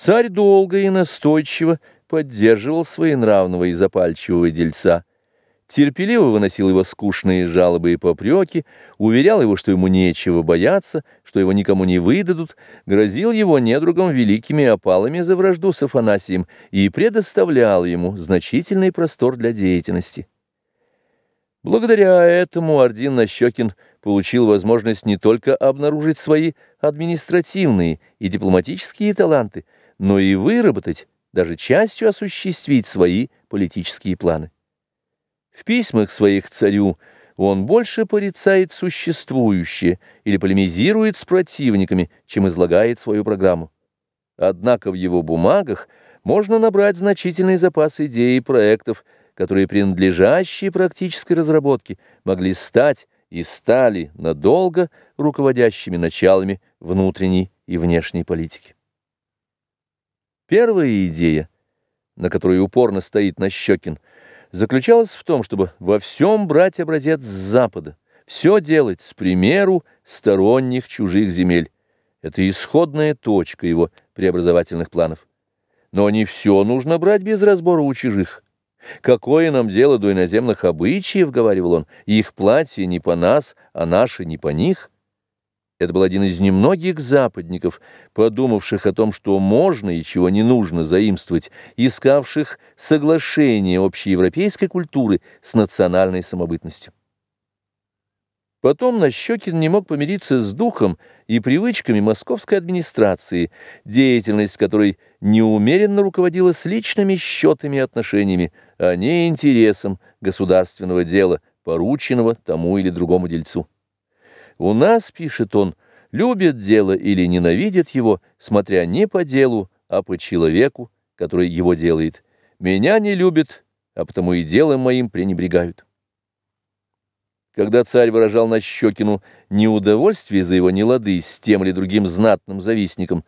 Царь долго и настойчиво поддерживал своенравного и запальчивого дельца, терпеливо выносил его скучные жалобы и попреки, уверял его, что ему нечего бояться, что его никому не выдадут, грозил его недругом великими опалами за вражду с Афанасием и предоставлял ему значительный простор для деятельности. Благодаря этому Ордин Нащекин получил возможность не только обнаружить свои административные и дипломатические таланты, но и выработать, даже частью осуществить свои политические планы. В письмах своих царю он больше порицает существующее или полемизирует с противниками, чем излагает свою программу. Однако в его бумагах можно набрать значительный запас идей и проектов, которые принадлежащие практической разработке могли стать и стали надолго руководящими началами внутренней и внешней политики. Первая идея, на которой упорно стоит Нащекин, заключалась в том, чтобы во всем брать образец с Запада, все делать с примеру сторонних чужих земель. Это исходная точка его преобразовательных планов. Но не все нужно брать без разбора у чужих. «Какое нам дело до иноземных обычаев?» — говорил он. «Их платье не по нас, а наши не по них». Это был один из немногих западников, подумавших о том, что можно и чего не нужно заимствовать, искавших соглашение общеевропейской культуры с национальной самобытностью. Потом Нащекин не мог помириться с духом и привычками московской администрации, деятельность которой неумеренно руководилась личными счетами и отношениями, а не интересом государственного дела, порученного тому или другому дельцу. У нас, пишет он, любят дело или ненавидят его, смотря не по делу, а по человеку, который его делает. Меня не любят, а потому и делом моим пренебрегают. Когда царь выражал Нащекину неудовольствие за его нелады с тем или другим знатным завистником,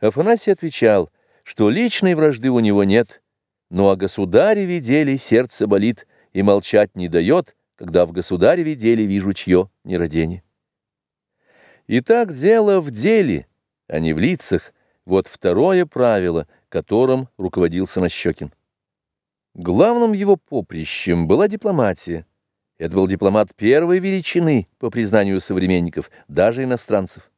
Афанасий отвечал, что личной вражды у него нет, но о государеве деле сердце болит и молчать не дает, когда в государеве деле вижу чье нерадение. Итак, дело в деле, а не в лицах, вот второе правило, которым руководился Нащекин. Главным его поприщем была дипломатия. Это был дипломат первой величины, по признанию современников, даже иностранцев.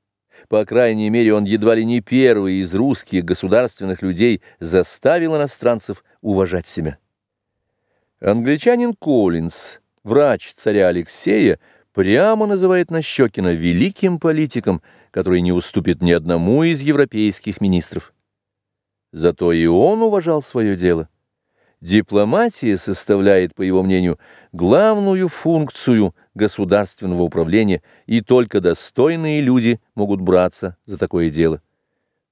По крайней мере, он едва ли не первый из русских государственных людей заставил иностранцев уважать себя. Англичанин Коллинз, врач царя Алексея, прямо называет Нащекина великим политиком, который не уступит ни одному из европейских министров. Зато и он уважал свое дело. Дипломатия составляет, по его мнению, главную функцию государственного управления, и только достойные люди могут браться за такое дело.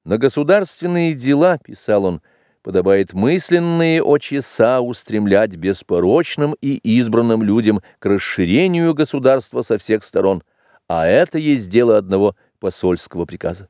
На государственные дела, писал он, подобает мысленные очеса устремлять беспорочным и избранным людям к расширению государства со всех сторон, а это есть дело одного посольского приказа.